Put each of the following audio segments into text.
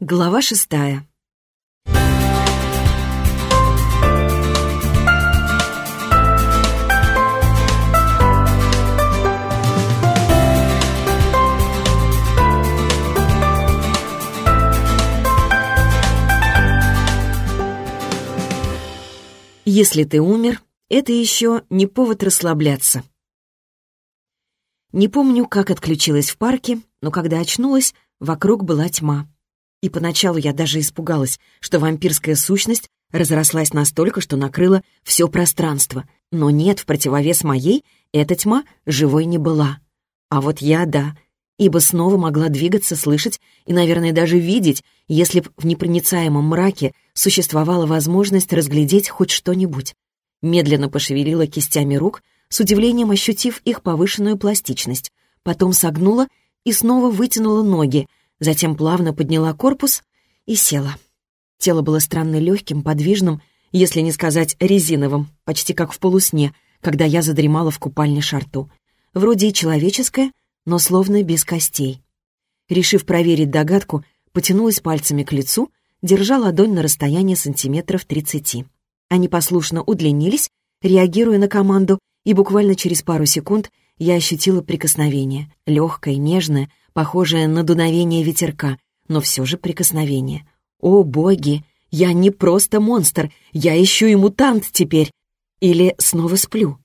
Глава шестая. Если ты умер, это еще не повод расслабляться. Не помню, как отключилась в парке, но когда очнулась, вокруг была тьма. И поначалу я даже испугалась, что вампирская сущность разрослась настолько, что накрыла все пространство. Но нет, в противовес моей, эта тьма живой не была. А вот я — да, ибо снова могла двигаться, слышать и, наверное, даже видеть, если б в непроницаемом мраке существовала возможность разглядеть хоть что-нибудь. Медленно пошевелила кистями рук, с удивлением ощутив их повышенную пластичность. Потом согнула и снова вытянула ноги, затем плавно подняла корпус и села. Тело было странно легким, подвижным, если не сказать резиновым, почти как в полусне, когда я задремала в купальне шарту. Вроде и человеческое, но словно без костей. Решив проверить догадку, потянулась пальцами к лицу, держа ладонь на расстоянии сантиметров тридцати. Они послушно удлинились, реагируя на команду, и буквально через пару секунд я ощутила прикосновение, легкое, нежное, похожее на дуновение ветерка, но все же прикосновение. О, боги! Я не просто монстр, я еще и мутант теперь. Или снова сплю.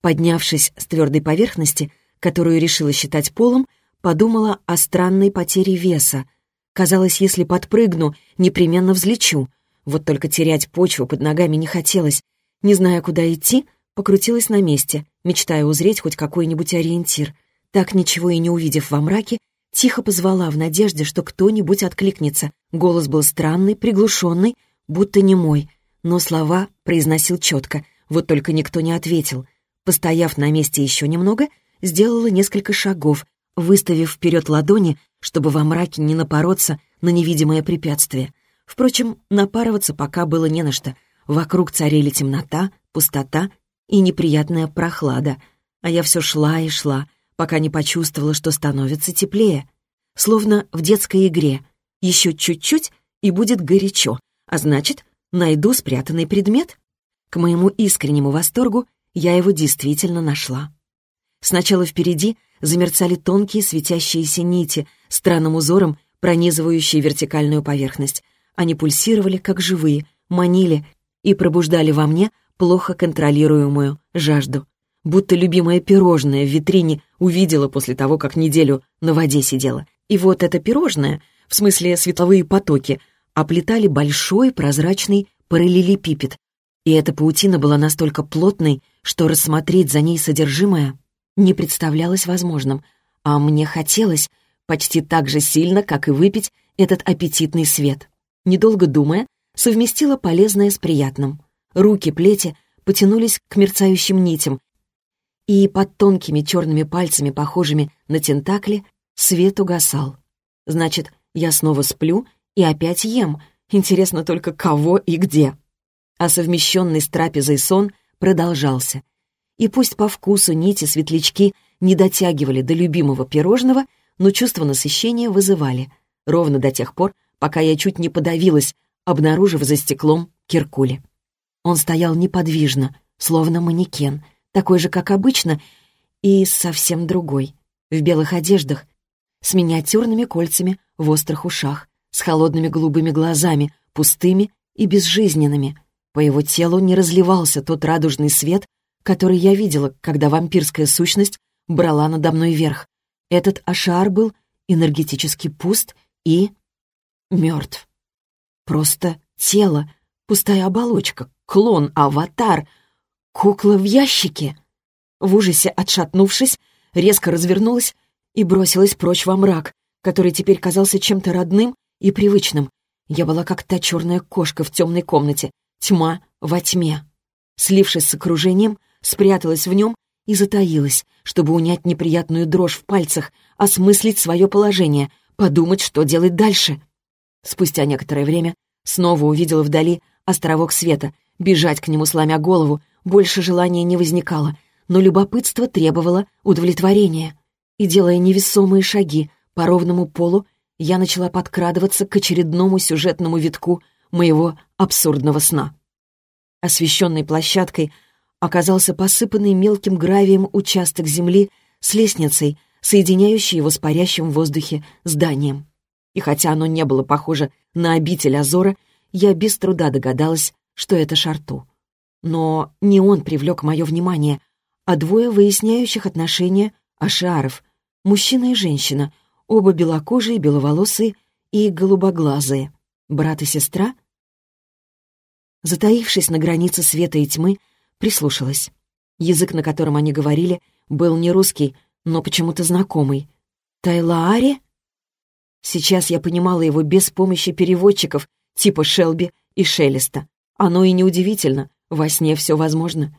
Поднявшись с твердой поверхности, которую решила считать полом, подумала о странной потере веса. Казалось, если подпрыгну, непременно взлечу. Вот только терять почву под ногами не хотелось. Не зная, куда идти, покрутилась на месте, мечтая узреть хоть какой-нибудь ориентир. Так, ничего и не увидев во мраке, тихо позвала в надежде, что кто-нибудь откликнется. Голос был странный, приглушенный, будто не мой, но слова произносил четко, вот только никто не ответил. Постояв на месте еще немного, сделала несколько шагов, выставив вперед ладони, чтобы во мраке не напороться на невидимое препятствие. Впрочем, напарываться пока было не на что. Вокруг царили темнота, пустота и неприятная прохлада. А я все шла и шла, пока не почувствовала, что становится теплее. Словно в детской игре. Еще чуть-чуть, и будет горячо. А значит, найду спрятанный предмет. К моему искреннему восторгу я его действительно нашла. Сначала впереди замерцали тонкие светящиеся нити, странным узором пронизывающие вертикальную поверхность. Они пульсировали, как живые, манили и пробуждали во мне плохо контролируемую жажду. Будто любимое пирожное в витрине увидела после того, как неделю на воде сидела. И вот это пирожное, в смысле световые потоки, оплетали большой прозрачный параллелепипед. И эта паутина была настолько плотной, что рассмотреть за ней содержимое не представлялось возможным, а мне хотелось почти так же сильно, как и выпить этот аппетитный свет. Недолго думая, совместила полезное с приятным. Руки плети потянулись к мерцающим нитям, и под тонкими черными пальцами, похожими на тентакли, свет угасал. Значит, я снова сплю и опять ем. Интересно только, кого и где. А совмещенный с трапезой сон продолжался — и пусть по вкусу нити светлячки не дотягивали до любимого пирожного, но чувство насыщения вызывали. Ровно до тех пор, пока я чуть не подавилась, обнаружив за стеклом Киркули. Он стоял неподвижно, словно манекен, такой же, как обычно, и совсем другой, в белых одеждах, с миниатюрными кольцами в острых ушах, с холодными голубыми глазами, пустыми и безжизненными. По его телу не разливался тот радужный свет, который я видела, когда вампирская сущность брала надо мной верх. Этот ашар был энергетически пуст и... мертв. Просто тело, пустая оболочка, клон, аватар, кукла в ящике. В ужасе отшатнувшись, резко развернулась и бросилась прочь во мрак, который теперь казался чем-то родным и привычным. Я была как та черная кошка в темной комнате, тьма во тьме. Слившись с окружением, спряталась в нем и затаилась, чтобы унять неприятную дрожь в пальцах, осмыслить свое положение, подумать, что делать дальше. Спустя некоторое время снова увидела вдали островок света, бежать к нему, сломя голову, больше желания не возникало, но любопытство требовало удовлетворения. И, делая невесомые шаги по ровному полу, я начала подкрадываться к очередному сюжетному витку моего абсурдного сна. Освещенной площадкой оказался посыпанный мелким гравием участок земли с лестницей, соединяющей его с парящим в воздухе зданием. И хотя оно не было похоже на обитель Азора, я без труда догадалась, что это Шарту. Но не он привлек мое внимание, а двое выясняющих отношения ашиаров, мужчина и женщина, оба белокожие, беловолосые и голубоглазые. Брат и сестра? Затаившись на границе света и тьмы, прислушалась. Язык, на котором они говорили, был не русский, но почему-то знакомый. Тайлаари? Сейчас я понимала его без помощи переводчиков, типа Шелби и Шелеста. Оно и неудивительно, во сне все возможно.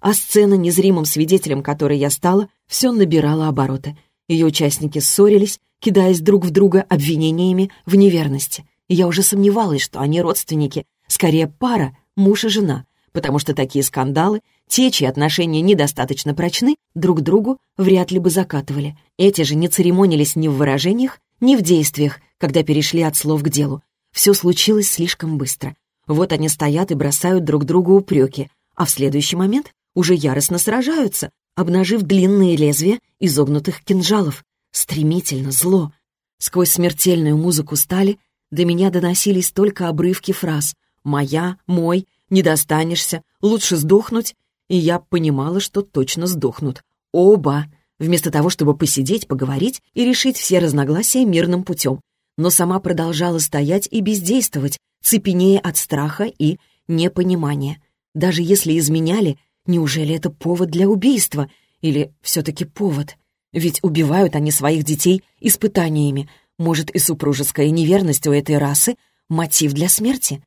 А сцена, незримым свидетелем которой я стала, все набирала обороты. Ее участники ссорились, кидаясь друг в друга обвинениями в неверности. Я уже сомневалась, что они родственники, скорее пара, муж и жена, потому что такие скандалы, те, чьи отношения недостаточно прочны, друг другу вряд ли бы закатывали. Эти же не церемонились ни в выражениях, ни в действиях, когда перешли от слов к делу. Все случилось слишком быстро. Вот они стоят и бросают друг другу упреки, а в следующий момент уже яростно сражаются, обнажив длинные лезвия изогнутых кинжалов. Стремительно, зло. Сквозь смертельную музыку стали до меня доносились только обрывки фраз «моя», «мой», «не достанешься», «лучше сдохнуть», и я понимала, что точно сдохнут. Оба! Вместо того, чтобы посидеть, поговорить и решить все разногласия мирным путем. Но сама продолжала стоять и бездействовать, цепенея от страха и непонимания. Даже если изменяли, неужели это повод для убийства? Или все-таки повод? Ведь убивают они своих детей испытаниями. Может, и супружеская неверность у этой расы — мотив для смерти?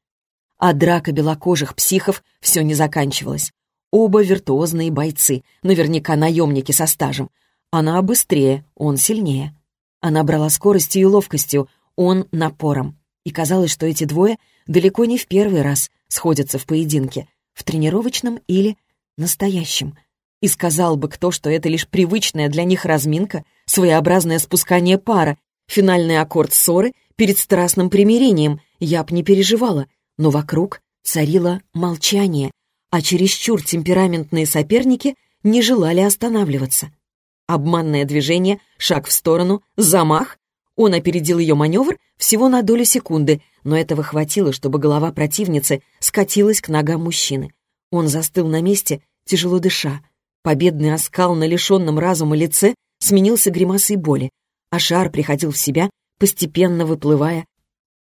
А драка белокожих психов все не заканчивалась. Оба виртуозные бойцы, наверняка наемники со стажем. Она быстрее, он сильнее. Она брала скоростью и ловкостью, он напором. И казалось, что эти двое далеко не в первый раз сходятся в поединке, в тренировочном или настоящем. И сказал бы кто, что это лишь привычная для них разминка, своеобразное спускание пара, финальный аккорд ссоры перед страстным примирением, я б не переживала, но вокруг царило молчание, а чересчур темпераментные соперники не желали останавливаться. Обманное движение, шаг в сторону, замах. Он опередил ее маневр всего на долю секунды, но этого хватило, чтобы голова противницы скатилась к ногам мужчины. Он застыл на месте, тяжело дыша. Победный оскал на лишенном разума лице сменился гримасой боли, а шар приходил в себя, постепенно выплывая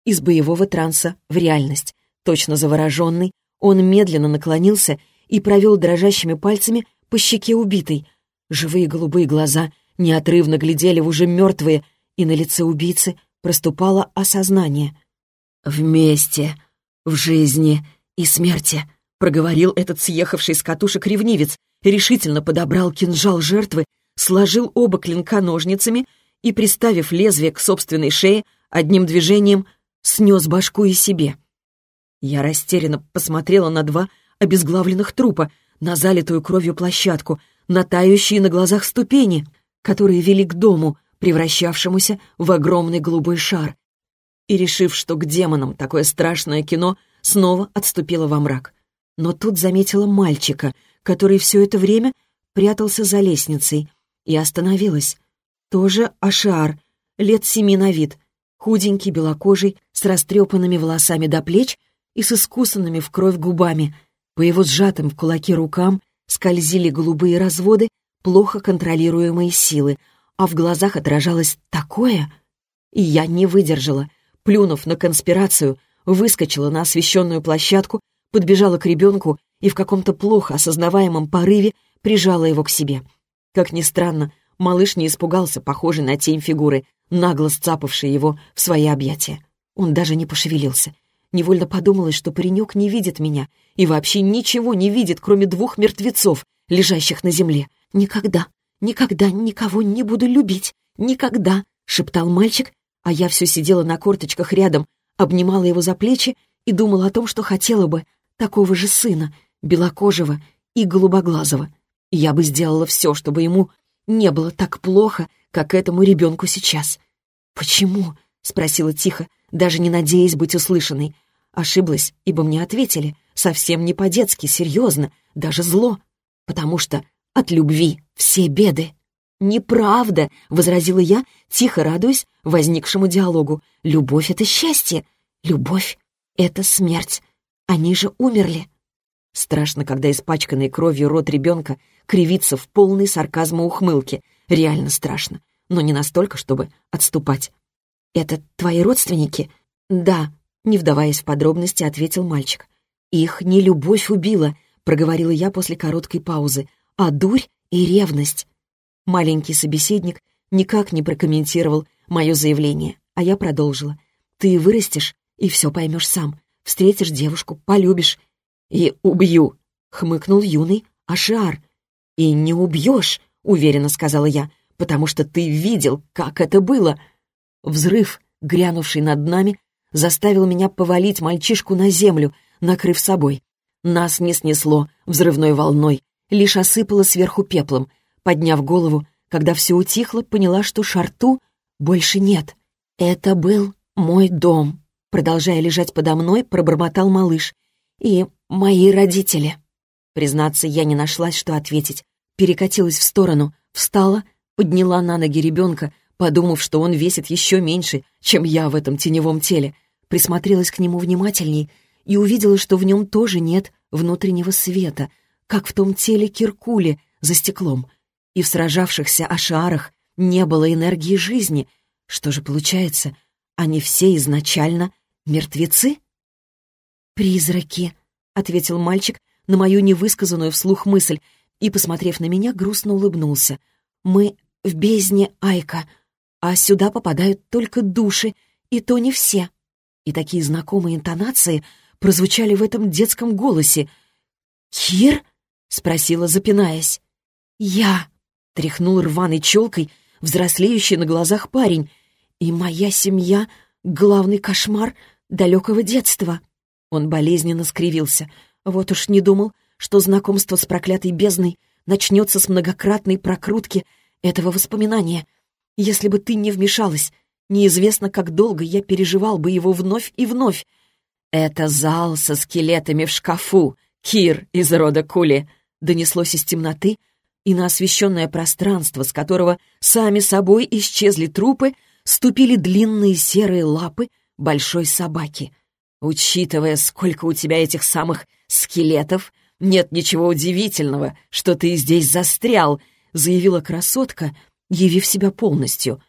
из боевого транса в реальность. Точно завороженный, он медленно наклонился и провел дрожащими пальцами по щеке убитой. Живые голубые глаза неотрывно глядели в уже мертвые, и на лице убийцы проступало осознание. «Вместе, в жизни и смерти», — проговорил этот съехавший с катушек ревнивец, решительно подобрал кинжал жертвы, сложил оба клинка ножницами и, приставив лезвие к собственной шее, одним движением снес башку и себе. Я растерянно посмотрела на два обезглавленных трупа, на залитую кровью площадку, на тающие на глазах ступени, которые вели к дому, превращавшемуся в огромный голубой шар. И, решив, что к демонам такое страшное кино, снова отступила во мрак. Но тут заметила мальчика, который все это время прятался за лестницей, и остановилась. Тоже Ашар, лет семи на вид, худенький, белокожий, с растрепанными волосами до плеч и с искусанными в кровь губами. По его сжатым в кулаки рукам скользили голубые разводы, плохо контролируемые силы, а в глазах отражалось такое... И я не выдержала. Плюнув на конспирацию, выскочила на освещенную площадку, подбежала к ребенку и в каком-то плохо осознаваемом порыве прижала его к себе. Как ни странно, малыш не испугался похожей на тень фигуры, нагло сцапавшей его в свои объятия. Он даже не пошевелился. Невольно подумалось, что паренек не видит меня и вообще ничего не видит, кроме двух мертвецов, лежащих на земле. «Никогда, никогда никого не буду любить. Никогда!» — шептал мальчик, а я все сидела на корточках рядом, обнимала его за плечи и думала о том, что хотела бы такого же сына, белокожего и голубоглазого. Я бы сделала все, чтобы ему не было так плохо, как этому ребенку сейчас. Почему? спросила тихо, даже не надеясь быть услышанной. Ошиблась, ибо мне ответили. Совсем не по-детски, серьезно, даже зло. Потому что от любви все беды. «Неправда!» — возразила я, тихо радуясь возникшему диалогу. «Любовь — это счастье. Любовь — это смерть. Они же умерли». Страшно, когда испачканный кровью рот ребенка кривится в полной сарказма ухмылки. Реально страшно, но не настолько, чтобы отступать. «Это твои родственники?» «Да», — не вдаваясь в подробности, ответил мальчик. «Их не любовь убила», — проговорила я после короткой паузы, «а дурь и ревность». Маленький собеседник никак не прокомментировал мое заявление, а я продолжила. «Ты вырастешь и все поймешь сам. Встретишь девушку, полюбишь. И убью», — хмыкнул юный Ашиар. «И не убьешь», — уверенно сказала я, «потому что ты видел, как это было». Взрыв, грянувший над нами, заставил меня повалить мальчишку на землю, накрыв собой. Нас не снесло взрывной волной, лишь осыпало сверху пеплом. Подняв голову, когда все утихло, поняла, что шарту больше нет. Это был мой дом. Продолжая лежать подо мной, пробормотал малыш. И мои родители. Признаться, я не нашлась, что ответить. Перекатилась в сторону, встала, подняла на ноги ребенка, подумав, что он весит еще меньше, чем я в этом теневом теле. Присмотрелась к нему внимательней и увидела, что в нем тоже нет внутреннего света, как в том теле Киркули за стеклом. И в сражавшихся ашарах не было энергии жизни. Что же получается, они все изначально мертвецы? «Призраки», — ответил мальчик на мою невысказанную вслух мысль и, посмотрев на меня, грустно улыбнулся. «Мы в бездне Айка, а сюда попадают только души, и то не все». И такие знакомые интонации прозвучали в этом детском голосе. «Кир?» — спросила, запинаясь. «Я!» — тряхнул рваной челкой взрослеющий на глазах парень. «И моя семья — главный кошмар далекого детства». Он болезненно скривился. Вот уж не думал, что знакомство с проклятой бездной начнется с многократной прокрутки этого воспоминания. Если бы ты не вмешалась, неизвестно, как долго я переживал бы его вновь и вновь. «Это зал со скелетами в шкафу, Кир из рода Кули», — донеслось из темноты, и на освещенное пространство, с которого сами собой исчезли трупы, ступили длинные серые лапы большой собаки. Учитывая, сколько у тебя этих самых скелетов, нет ничего удивительного, что ты здесь застрял, заявила красотка, явив себя полностью.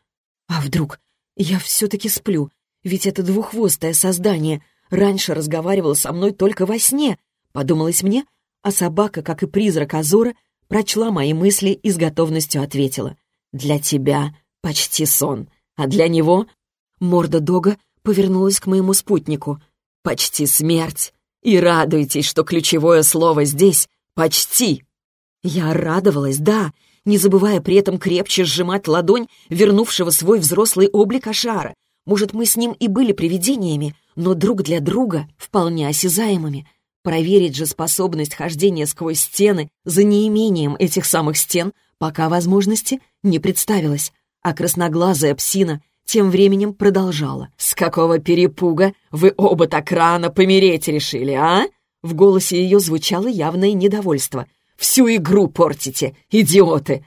А вдруг я все-таки сплю, ведь это двуххвостое создание раньше разговаривало со мной только во сне, подумалось мне, а собака, как и призрак Азора, прочла мои мысли и с готовностью ответила. «Для тебя почти сон, а для него...» Морда Дога повернулась к моему спутнику. «Почти смерть. И радуйтесь, что ключевое слово здесь — почти». Я радовалась, да, не забывая при этом крепче сжимать ладонь вернувшего свой взрослый облик Ашара. Может, мы с ним и были привидениями, но друг для друга вполне осязаемыми. Проверить же способность хождения сквозь стены за неимением этих самых стен пока возможности не представилось, а красноглазая псина тем временем продолжала. «С какого перепуга вы оба так рано помереть решили, а?» В голосе ее звучало явное недовольство. «Всю игру портите, идиоты!»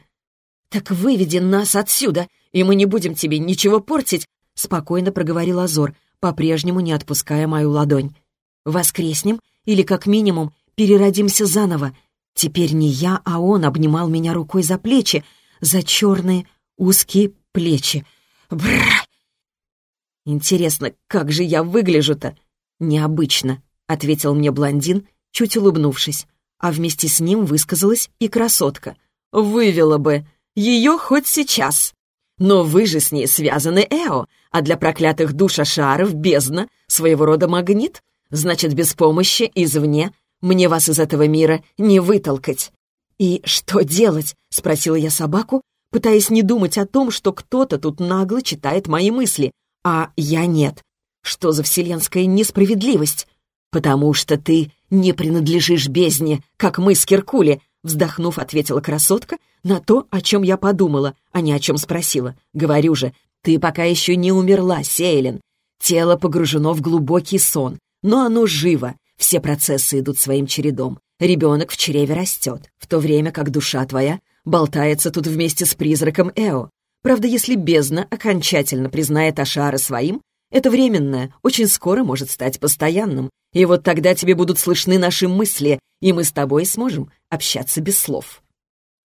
«Так выведи нас отсюда, и мы не будем тебе ничего портить», спокойно проговорил Азор, по-прежнему не отпуская мою ладонь. «Воскреснем или, как минимум, переродимся заново. Теперь не я, а он обнимал меня рукой за плечи, за черные узкие плечи. Бррр! Интересно, как же я выгляжу-то? Необычно, — ответил мне блондин, чуть улыбнувшись. А вместе с ним высказалась и красотка. Вывела бы. Ее хоть сейчас. Но вы же с ней связаны Эо, а для проклятых душ Ашаров бездна — своего рода магнит, Значит, без помощи извне мне вас из этого мира не вытолкать. «И что делать?» — спросила я собаку, пытаясь не думать о том, что кто-то тут нагло читает мои мысли, а я нет. Что за вселенская несправедливость? «Потому что ты не принадлежишь бездне, как мы с Киркули», вздохнув, ответила красотка на то, о чем я подумала, а не о чем спросила. «Говорю же, Ты пока еще не умерла, Сейлин. Тело погружено в глубокий сон, но оно живо. Все процессы идут своим чередом. Ребенок в чреве растет, в то время как душа твоя болтается тут вместе с призраком Эо. Правда, если бездна окончательно признает Ашара своим, это временное, очень скоро может стать постоянным. И вот тогда тебе будут слышны наши мысли, и мы с тобой сможем общаться без слов».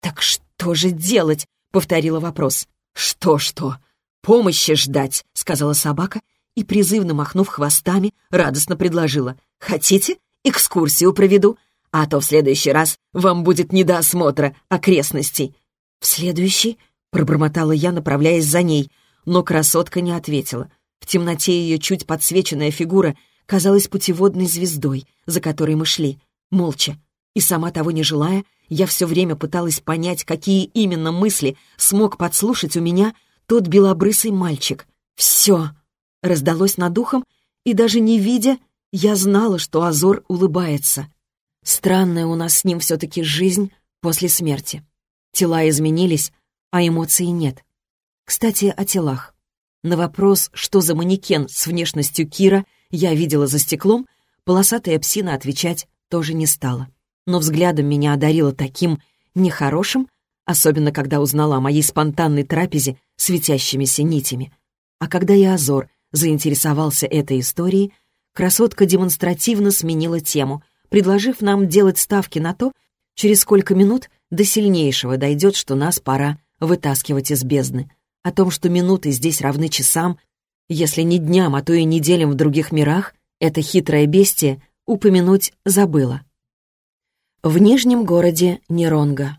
«Так что же делать?» — повторила вопрос. «Что-что? Помощи ждать», — сказала собака и, призывно махнув хвостами, радостно предложила. «Хотите? Экскурсию проведу, а то в следующий раз вам будет не до осмотра окрестностей». «В следующий?» — пробормотала я, направляясь за ней, но красотка не ответила — в темноте ее чуть подсвеченная фигура казалась путеводной звездой, за которой мы шли, молча. И сама того не желая, я все время пыталась понять, какие именно мысли смог подслушать у меня тот белобрысый мальчик. «Все!» — раздалось над ухом, и даже не видя, я знала, что Азор улыбается. Странная у нас с ним все-таки жизнь после смерти. Тела изменились, а эмоций нет. Кстати, о телах. На вопрос, что за манекен с внешностью Кира я видела за стеклом, полосатая псина отвечать тоже не стала. Но взглядом меня одарила таким нехорошим, особенно когда узнала о моей спонтанной трапезе светящимися нитями. А когда я Азор заинтересовался этой историей, красотка демонстративно сменила тему, предложив нам делать ставки на то, через сколько минут до сильнейшего дойдет, что нас пора вытаскивать из бездны. О том, что минуты здесь равны часам, если не дням, а то и неделям в других мирах, это хитрое бестие упомянуть забыла. В нижнем городе Неронга.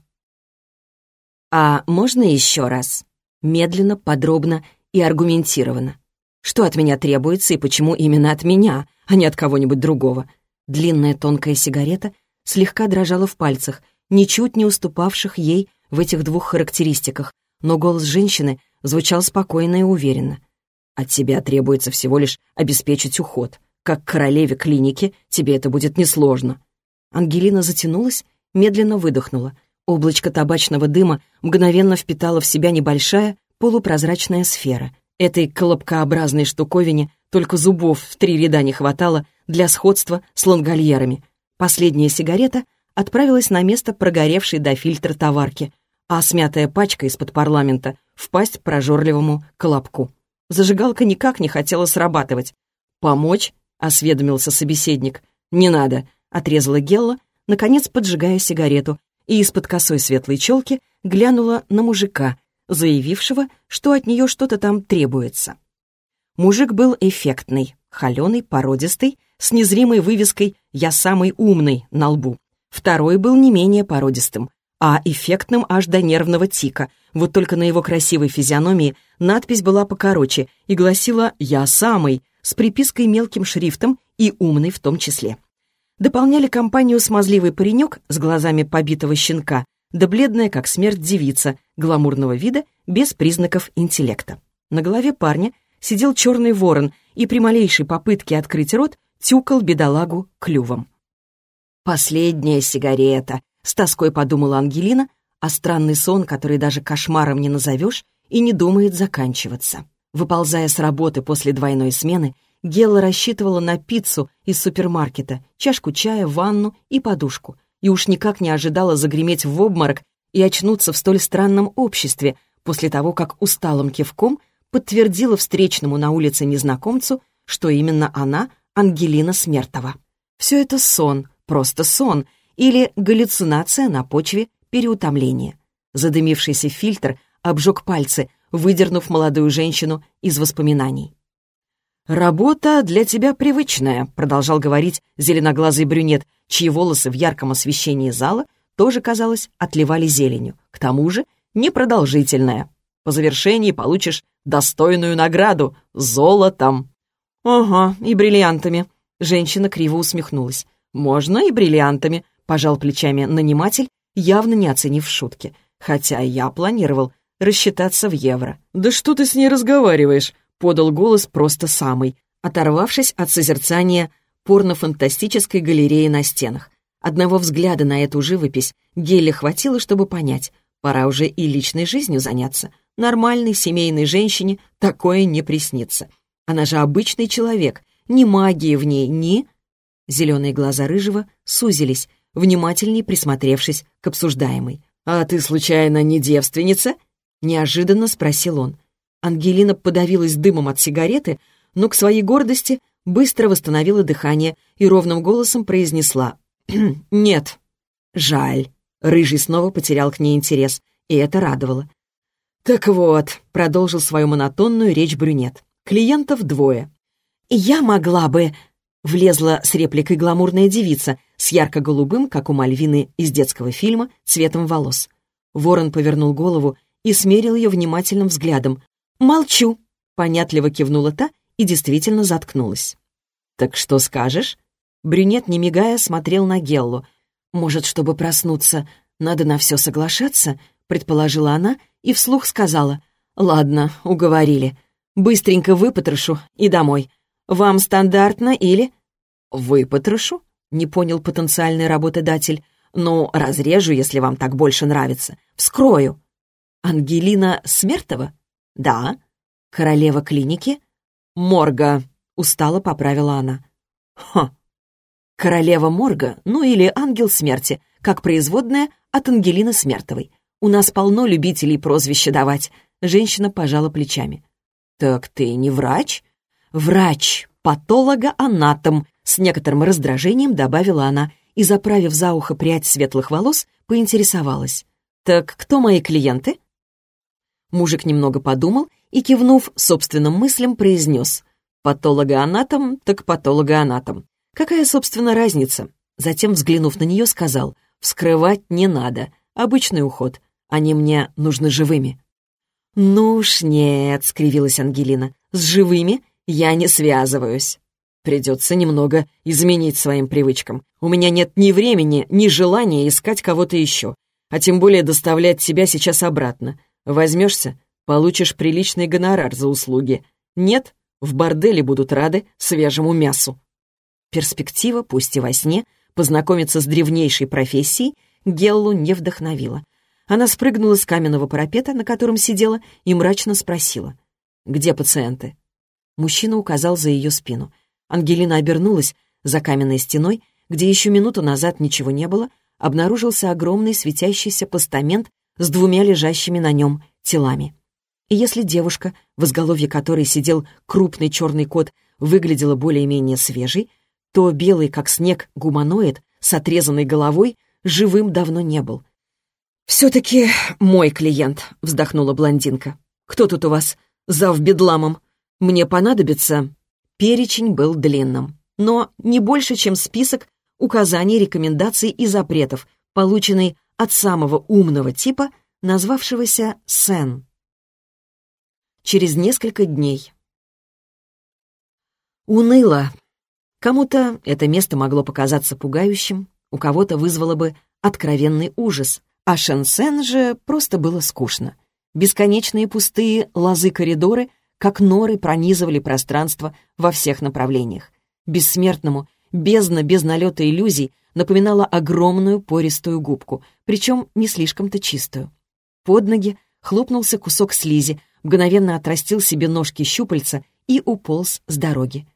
«А можно еще раз?» Медленно, подробно и аргументированно. Что от меня требуется и почему именно от меня, а не от кого-нибудь другого? Длинная тонкая сигарета слегка дрожала в пальцах, ничуть не уступавших ей в этих двух характеристиках, но голос женщины звучал спокойно и уверенно. «От тебя требуется всего лишь обеспечить уход. Как королеве клиники тебе это будет несложно». Ангелина затянулась, медленно выдохнула. Облачко табачного дыма мгновенно впитала в себя небольшая полупрозрачная сфера. Этой колобкообразной штуковине только зубов в три ряда не хватало для сходства с лонгольерами. Последняя сигарета отправилась на место прогоревшей до фильтра товарки, а смятая пачка из-под парламента впасть прожорливому колобку. Зажигалка никак не хотела срабатывать. «Помочь?» — осведомился собеседник. «Не надо», — отрезала Гелла, наконец поджигая сигарету, и из-под косой светлой челки глянула на мужика, заявившего, что от нее что-то там требуется. Мужик был эффектный, холеный, породистый, с незримой вывеской «Я самый умный» на лбу. Второй был не менее породистым, а эффектным аж до нервного тика. Вот только на его красивой физиономии надпись была покороче и гласила «Я самый», с припиской мелким шрифтом и умный в том числе. Дополняли компанию смазливый паренек с глазами побитого щенка, да бледная, как смерть девица, гламурного вида, без признаков интеллекта. На голове парня сидел черный ворон и при малейшей попытке открыть рот тюкал бедолагу клювом. «Последняя сигарета», с тоской подумала Ангелина, а странный сон, который даже кошмаром не назовешь, и не думает заканчиваться. Выползая с работы после двойной смены, Гелла рассчитывала на пиццу из супермаркета, чашку чая, ванну и подушку, и уж никак не ожидала загреметь в обморок и очнуться в столь странном обществе после того, как усталым кивком подтвердила встречному на улице незнакомцу, что именно она Ангелина Смертова. Все это сон, просто сон, или галлюцинация на почве переутомления. Задымившийся фильтр обжег пальцы, выдернув молодую женщину из воспоминаний. «Работа для тебя привычная», — продолжал говорить зеленоглазый брюнет, чьи волосы в ярком освещении зала тоже, казалось, отливали зеленью. К тому же непродолжительная. По завершении получишь достойную награду — золотом. «Ага, и бриллиантами», — женщина криво усмехнулась. «Можно и бриллиантами», — пожал плечами наниматель, явно не оценив шутки. «Хотя я планировал рассчитаться в евро». «Да что ты с ней разговариваешь?» — подал голос просто самый, оторвавшись от созерцания порно-фантастической галереи на стенах. Одного взгляда на эту живопись Гелли хватило, чтобы понять, пора уже и личной жизнью заняться. Нормальной семейной женщине такое не приснится. Она же обычный человек, ни магии в ней, ни... Зеленые глаза Рыжего сузились, внимательней присмотревшись к обсуждаемой. «А ты, случайно, не девственница?» — неожиданно спросил он. Ангелина подавилась дымом от сигареты, но к своей гордости быстро восстановила дыхание и ровным голосом произнесла «Нет». «Жаль». Рыжий снова потерял к ней интерес, и это радовало. «Так вот», — продолжил свою монотонную речь брюнет, «клиентов двое. Я могла бы...» Влезла с репликой гламурная девица с ярко-голубым, как у Мальвины из детского фильма, цветом волос. Ворон повернул голову и смерил ее внимательным взглядом. «Молчу!» — понятливо кивнула та и действительно заткнулась. «Так что скажешь?» Брюнет, не мигая, смотрел на Геллу. «Может, чтобы проснуться, надо на все соглашаться?» — предположила она и вслух сказала. «Ладно, уговорили. Быстренько выпотрошу и домой. Вам стандартно или...» «Выпотрошу?» — не понял потенциальный работодатель. «Ну, разрежу, если вам так больше нравится. Вскрою». «Ангелина Смертова?» «Да». «Королева клиники?» «Морга», — устало поправила она. «Ха, Королева морга, ну или ангел смерти, как производная от Ангелины Смертовой. У нас полно любителей прозвища давать. Женщина пожала плечами. «Так ты не врач?» «Врач, патолога-анатом», с некоторым раздражением добавила она и, заправив за ухо прядь светлых волос, поинтересовалась. «Так кто мои клиенты?» Мужик немного подумал и, кивнув собственным мыслям, произнес. «Патологоанатом, так патологоанатом. Какая, собственно, разница? Затем, взглянув на нее, сказал, «Вскрывать не надо. Обычный уход. Они мне нужны живыми». «Ну уж нет», — скривилась Ангелина. «С живыми я не связываюсь. Придется немного изменить своим привычкам. У меня нет ни времени, ни желания искать кого-то еще, а тем более доставлять себя сейчас обратно. Возьмешься, получишь приличный гонорар за услуги. Нет, в борделе будут рады свежему мясу». Перспектива, пусть и во сне, познакомиться с древнейшей профессией Геллу не вдохновила. Она спрыгнула с каменного парапета, на котором сидела, и мрачно спросила. «Где пациенты?» Мужчина указал за ее спину. Ангелина обернулась за каменной стеной, где еще минуту назад ничего не было, обнаружился огромный светящийся постамент с двумя лежащими на нем телами. И если девушка, в изголовье которой сидел крупный черный кот, выглядела более-менее свежей, то белый, как снег, гуманоид с отрезанной головой живым давно не был. «Все-таки мой клиент», — вздохнула блондинка. «Кто тут у вас? Зав бедламом. Мне понадобится...» Перечень был длинным, но не больше, чем список указаний, рекомендаций и запретов, полученный от самого умного типа, назвавшегося Сен. Через несколько дней. Уныло, Кому-то это место могло показаться пугающим, у кого-то вызвало бы откровенный ужас, а Шенсен же просто было скучно. Бесконечные пустые лозы-коридоры, как норы, пронизывали пространство во всех направлениях. Бессмертному, бездна без налета иллюзий, напоминала огромную пористую губку, причем не слишком-то чистую. Под ноги хлопнулся кусок слизи, мгновенно отрастил себе ножки щупальца и уполз с дороги.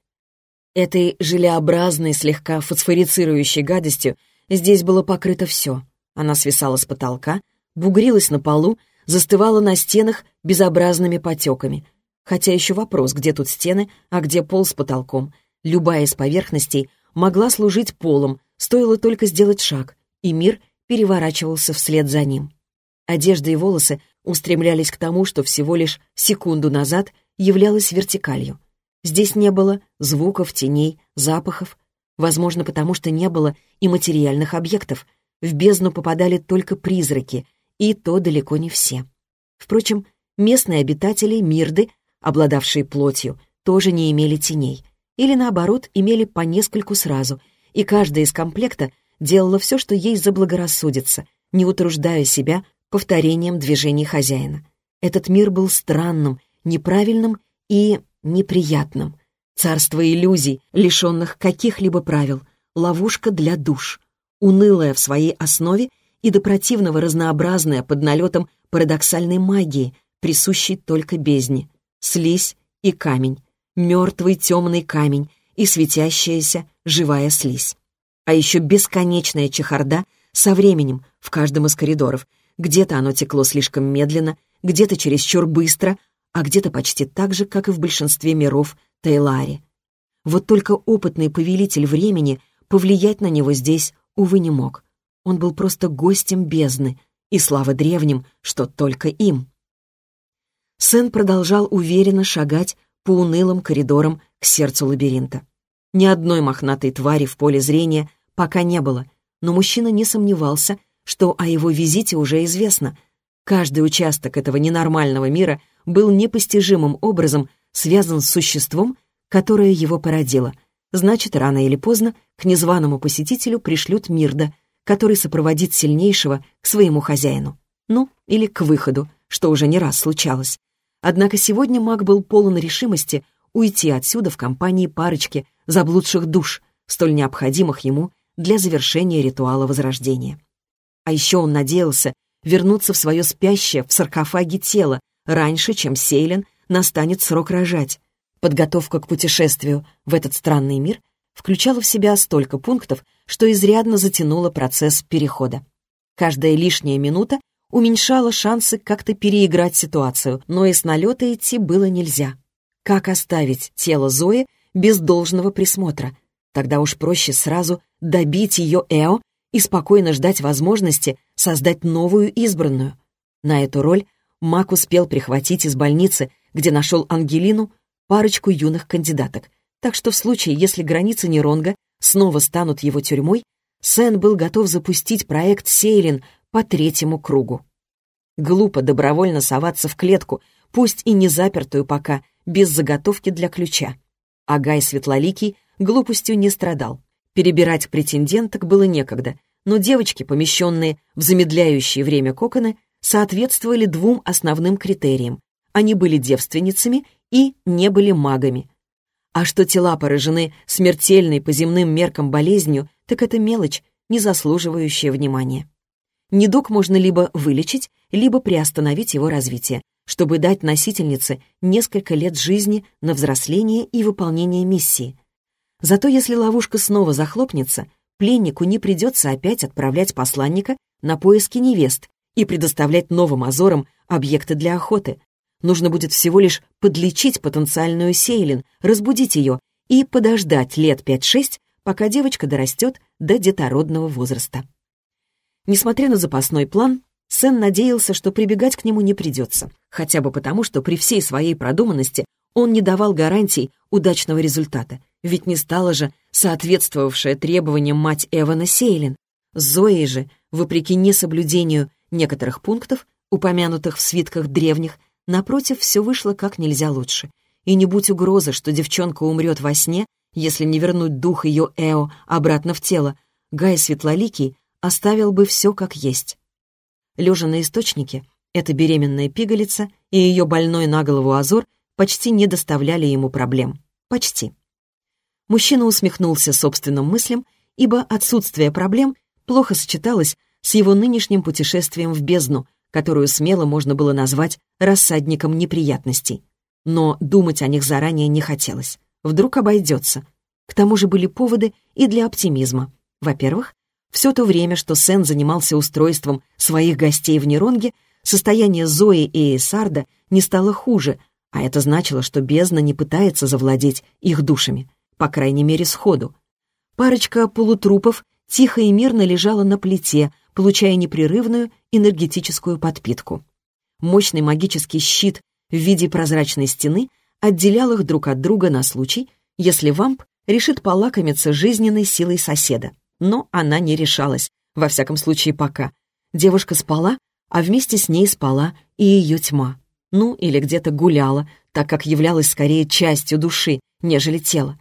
Этой желеобразной, слегка фосфорицирующей гадостью здесь было покрыто все. Она свисала с потолка, бугрилась на полу, застывала на стенах безобразными потеками. Хотя еще вопрос, где тут стены, а где пол с потолком. Любая из поверхностей могла служить полом, стоило только сделать шаг, и мир переворачивался вслед за ним. Одежда и волосы устремлялись к тому, что всего лишь секунду назад являлось вертикалью. Здесь не было звуков, теней, запахов. Возможно, потому что не было и материальных объектов. В бездну попадали только призраки, и то далеко не все. Впрочем, местные обитатели Мирды, обладавшие плотью, тоже не имели теней. Или, наоборот, имели по нескольку сразу, и каждая из комплекта делала все, что ей заблагорассудится, не утруждая себя повторением движений хозяина. Этот мир был странным, неправильным и неприятным. Царство иллюзий, лишенных каких-либо правил, ловушка для душ, унылая в своей основе и до противного разнообразная под налетом парадоксальной магии, присущий только бездне. Слизь и камень. Мертвый темный камень и светящаяся живая слизь. А еще бесконечная чехарда со временем в каждом из коридоров. Где-то оно текло слишком медленно, где-то чересчур быстро, а где-то почти так же, как и в большинстве миров Тейлари. Вот только опытный повелитель времени повлиять на него здесь, увы, не мог. Он был просто гостем бездны, и слава древним, что только им. Сен продолжал уверенно шагать по унылым коридорам к сердцу лабиринта. Ни одной мохнатой твари в поле зрения пока не было, но мужчина не сомневался, что о его визите уже известно. Каждый участок этого ненормального мира был непостижимым образом связан с существом, которое его породило. Значит, рано или поздно к незваному посетителю пришлют Мирда, который сопроводит сильнейшего к своему хозяину. Ну, или к выходу, что уже не раз случалось. Однако сегодня маг был полон решимости уйти отсюда в компании парочки заблудших душ, столь необходимых ему для завершения ритуала Возрождения. А еще он надеялся вернуться в свое спящее в саркофаге тело раньше, чем Сейлен настанет срок рожать. Подготовка к путешествию в этот странный мир включала в себя столько пунктов, что изрядно затянула процесс перехода. Каждая лишняя минута уменьшала шансы как-то переиграть ситуацию, но и с налета идти было нельзя. Как оставить тело Зои без должного присмотра? Тогда уж проще сразу добить ее Эо и спокойно ждать возможности создать новую избранную. На эту роль Мак успел прихватить из больницы, где нашел Ангелину, парочку юных кандидаток. Так что в случае, если границы Неронга снова станут его тюрьмой, Сен был готов запустить проект Сейлин по третьему кругу. Глупо добровольно соваться в клетку, пусть и не запертую пока, без заготовки для ключа. А Гай Светлоликий глупостью не страдал. Перебирать претенденток было некогда, но девочки, помещенные в замедляющее время коконы, соответствовали двум основным критериям. Они были девственницами и не были магами. А что тела поражены смертельной по земным меркам болезнью, так это мелочь, не заслуживающая внимания. Недуг можно либо вылечить, либо приостановить его развитие, чтобы дать носительнице несколько лет жизни на взросление и выполнение миссии. Зато если ловушка снова захлопнется, пленнику не придется опять отправлять посланника на поиски невест и предоставлять новым азорам объекты для охоты. Нужно будет всего лишь подлечить потенциальную Сейлин, разбудить ее и подождать лет 5-6, пока девочка дорастет до детородного возраста. Несмотря на запасной план, Сен надеялся, что прибегать к нему не придется, хотя бы потому, что при всей своей продуманности он не давал гарантий удачного результата, ведь не стала же соответствовавшая требованиям мать Эвана Сейлин. Зоей же, вопреки несоблюдению некоторых пунктов, упомянутых в свитках древних, напротив, все вышло как нельзя лучше. И не будь угрозы, что девчонка умрет во сне, если не вернуть дух ее Эо обратно в тело, Гай Светлоликий оставил бы все как есть. Лежа на источнике, эта беременная пигалица и ее больной на голову Азор почти не доставляли ему проблем. Почти. Мужчина усмехнулся собственным мыслям, ибо отсутствие проблем плохо сочеталось с его нынешним путешествием в бездну, которую смело можно было назвать рассадником неприятностей. Но думать о них заранее не хотелось. Вдруг обойдется. К тому же были поводы и для оптимизма. Во-первых, все то время, что Сен занимался устройством своих гостей в Неронге, состояние Зои и Эйсарда не стало хуже, а это значило, что бездна не пытается завладеть их душами, по крайней мере, сходу. Парочка полутрупов тихо и мирно лежала на плите, получая непрерывную энергетическую подпитку. Мощный магический щит в виде прозрачной стены отделял их друг от друга на случай, если вамп решит полакомиться жизненной силой соседа но она не решалась, во всяком случае пока. Девушка спала, а вместе с ней спала и ее тьма. Ну, или где-то гуляла, так как являлась скорее частью души, нежели тела.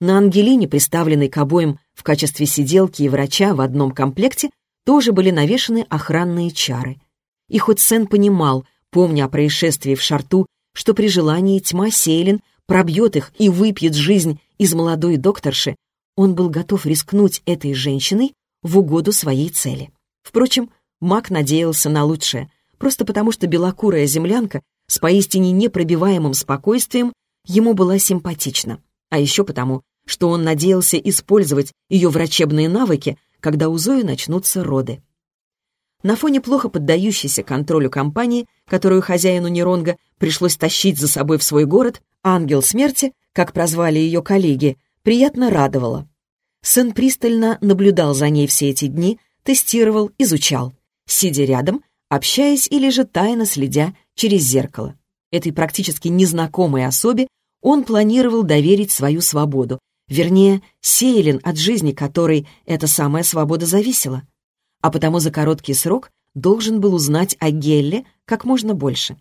На Ангелине, приставленной к обоим в качестве сиделки и врача в одном комплекте, тоже были навешаны охранные чары. И хоть Сен понимал, помня о происшествии в шарту, что при желании тьма Сейлин пробьет их и выпьет жизнь из молодой докторши, он был готов рискнуть этой женщиной в угоду своей цели. Впрочем, Мак надеялся на лучшее, просто потому что белокурая землянка с поистине непробиваемым спокойствием, ему была симпатична. А еще потому, что он надеялся использовать ее врачебные навыки, когда у Зои начнутся роды. На фоне плохо поддающейся контролю компании, которую хозяину Неронга пришлось тащить за собой в свой город, ангел смерти, как прозвали ее коллеги, приятно радовала. Сын пристально наблюдал за ней все эти дни, тестировал, изучал, сидя рядом, общаясь или же тайно следя через зеркало. Этой практически незнакомой особе он планировал доверить свою свободу, вернее, Сейлин, от жизни которой эта самая свобода зависела. А потому за короткий срок должен был узнать о Гелле как можно больше.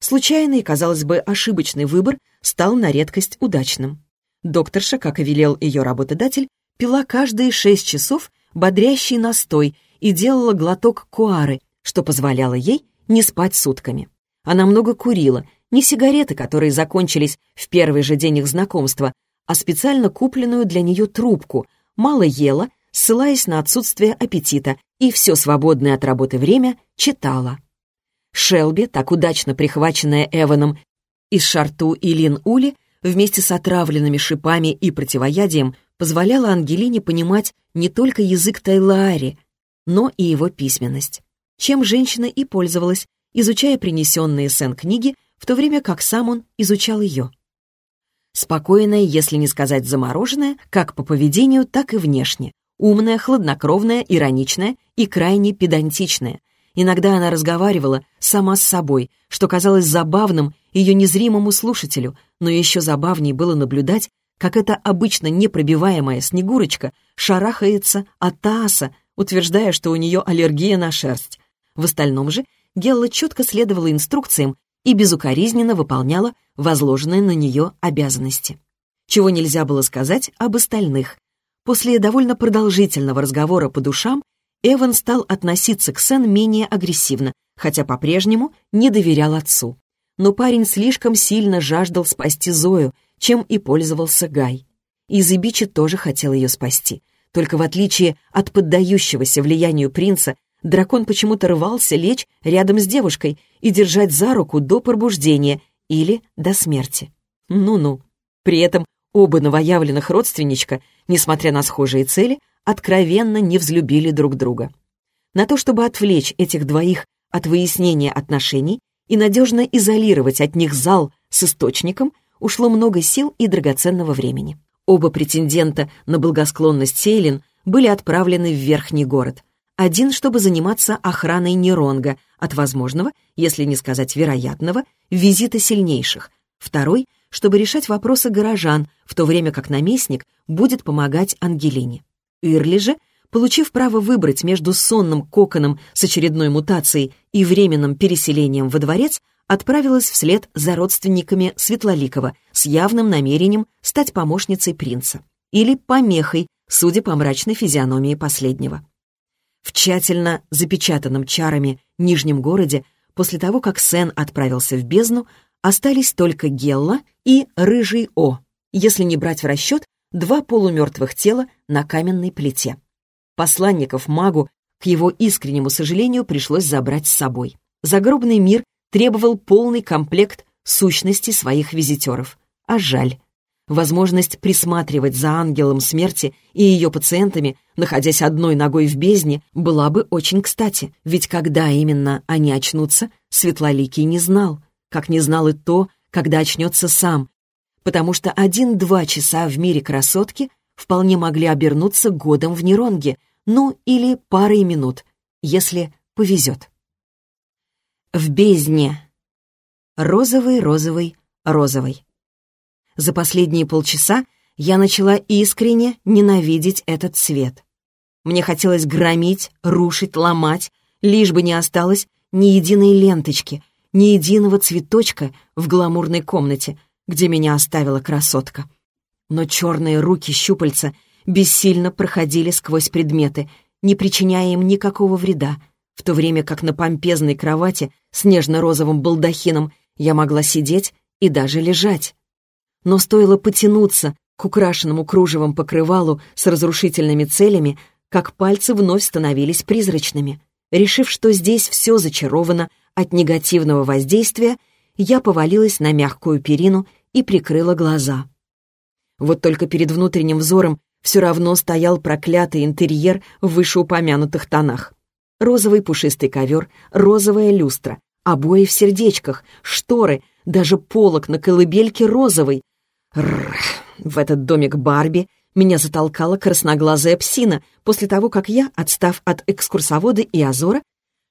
Случайный, казалось бы, ошибочный выбор стал на редкость удачным. Докторша, как и велел ее работодатель, пила каждые шесть часов бодрящий настой и делала глоток куары, что позволяло ей не спать сутками. Она много курила, не сигареты, которые закончились в первый же день их знакомства, а специально купленную для нее трубку, мало ела, ссылаясь на отсутствие аппетита, и все свободное от работы время читала. Шелби, так удачно прихваченная Эваном из Шарту и Лин-Ули, вместе с отравленными шипами и противоядием, позволяла Ангелине понимать не только язык Тайлаари, но и его письменность, чем женщина и пользовалась, изучая принесенные Сен книги, в то время как сам он изучал ее. Спокойная, если не сказать замороженная, как по поведению, так и внешне. Умная, хладнокровная, ироничная и крайне педантичная. Иногда она разговаривала сама с собой, что казалось забавным ее незримому слушателю, но еще забавнее было наблюдать, как эта обычно непробиваемая Снегурочка шарахается от Тааса, утверждая, что у нее аллергия на шерсть. В остальном же Гелла четко следовала инструкциям и безукоризненно выполняла возложенные на нее обязанности. Чего нельзя было сказать об остальных. После довольно продолжительного разговора по душам Эван стал относиться к Сен менее агрессивно, хотя по-прежнему не доверял отцу. Но парень слишком сильно жаждал спасти Зою, чем и пользовался Гай. Изыбичи тоже хотел ее спасти. Только в отличие от поддающегося влиянию принца, дракон почему-то рвался лечь рядом с девушкой и держать за руку до пробуждения или до смерти. Ну-ну. При этом оба новоявленных родственничка, несмотря на схожие цели, откровенно не взлюбили друг друга. На то, чтобы отвлечь этих двоих от выяснения отношений и надежно изолировать от них зал с источником, ушло много сил и драгоценного времени. Оба претендента на благосклонность Сейлин были отправлены в Верхний город. Один, чтобы заниматься охраной Неронга от возможного, если не сказать вероятного, визита сильнейших. Второй, чтобы решать вопросы горожан, в то время как наместник будет помогать Ангелине. Ирли же, получив право выбрать между сонным коконом с очередной мутацией и временным переселением во дворец, отправилась вслед за родственниками Светлоликова с явным намерением стать помощницей принца. Или помехой, судя по мрачной физиономии последнего. В тщательно запечатанном чарами Нижнем городе после того, как Сен отправился в бездну, остались только Гелла и Рыжий О, если не брать в расчет два полумертвых тела на каменной плите. Посланников магу, к его искреннему сожалению, пришлось забрать с собой. Загробный мир требовал полный комплект сущности своих визитеров. А жаль. Возможность присматривать за ангелом смерти и ее пациентами, находясь одной ногой в бездне, была бы очень кстати, ведь когда именно они очнутся, Светлоликий не знал, как не знал и то, когда очнется сам, потому что один-два часа в мире красотки вполне могли обернуться годом в Неронге, ну или парой минут, если повезет. В бездне. Розовый, розовый, розовый. За последние полчаса я начала искренне ненавидеть этот цвет. Мне хотелось громить, рушить, ломать, лишь бы не осталось ни единой ленточки, ни единого цветочка в гламурной комнате — где меня оставила красотка. Но черные руки-щупальца бессильно проходили сквозь предметы, не причиняя им никакого вреда, в то время как на помпезной кровати с нежно-розовым балдахином я могла сидеть и даже лежать. Но стоило потянуться к украшенному кружевом покрывалу с разрушительными целями, как пальцы вновь становились призрачными. Решив, что здесь все зачаровано от негативного воздействия, я повалилась на мягкую перину и прикрыла глаза. Вот только перед внутренним взором все равно стоял проклятый интерьер в вышеупомянутых тонах. Розовый пушистый ковер, розовая люстра, обои в сердечках, шторы, даже полок на колыбельке розовый. Рррр, в этот домик Барби меня затолкала красноглазая псина после того, как я, отстав от экскурсовода и Азора,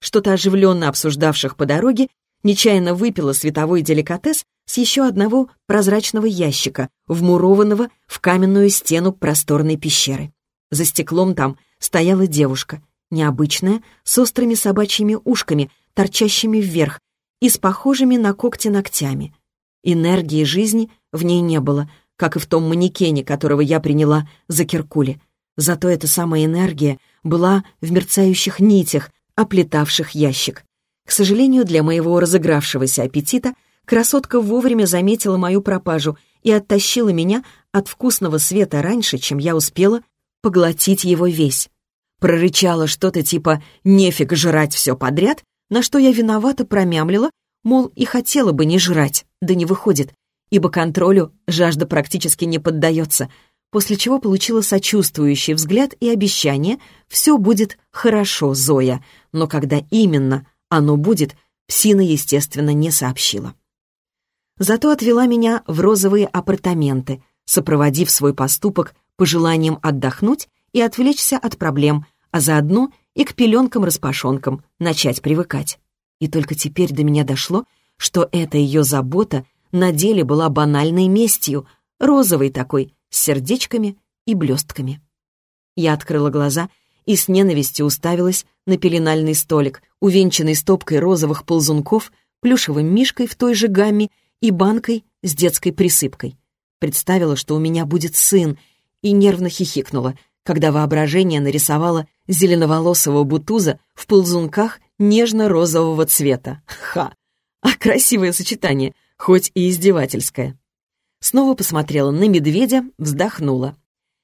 что-то оживленно обсуждавших по дороге, нечаянно выпила световой деликатес с еще одного прозрачного ящика, вмурованного в каменную стену просторной пещеры. За стеклом там стояла девушка, необычная, с острыми собачьими ушками, торчащими вверх, и с похожими на когти ногтями. Энергии жизни в ней не было, как и в том манекене, которого я приняла за Киркули. Зато эта самая энергия была в мерцающих нитях, оплетавших ящик. К сожалению, для моего разыгравшегося аппетита красотка вовремя заметила мою пропажу и оттащила меня от вкусного света раньше, чем я успела поглотить его весь. Прорычала что-то типа «нефиг жрать все подряд», на что я виновато промямлила, мол, и хотела бы не жрать, да не выходит, ибо контролю жажда практически не поддается, после чего получила сочувствующий взгляд и обещание «все будет хорошо, Зоя», но когда именно оно будет, псина, естественно, не сообщила. Зато отвела меня в розовые апартаменты, сопроводив свой поступок пожеланием отдохнуть и отвлечься от проблем, а заодно и к пеленкам-распашонкам начать привыкать. И только теперь до меня дошло, что эта ее забота на деле была банальной местью, розовой такой, с сердечками и блестками. Я открыла глаза и с ненавистью уставилась на пеленальный столик, увенчанный стопкой розовых ползунков, плюшевым мишкой в той же гамме и банкой с детской присыпкой. Представила, что у меня будет сын, и нервно хихикнула, когда воображение нарисовало зеленоволосого бутуза в ползунках нежно-розового цвета. Ха! А красивое сочетание, хоть и издевательское. Снова посмотрела на медведя, вздохнула.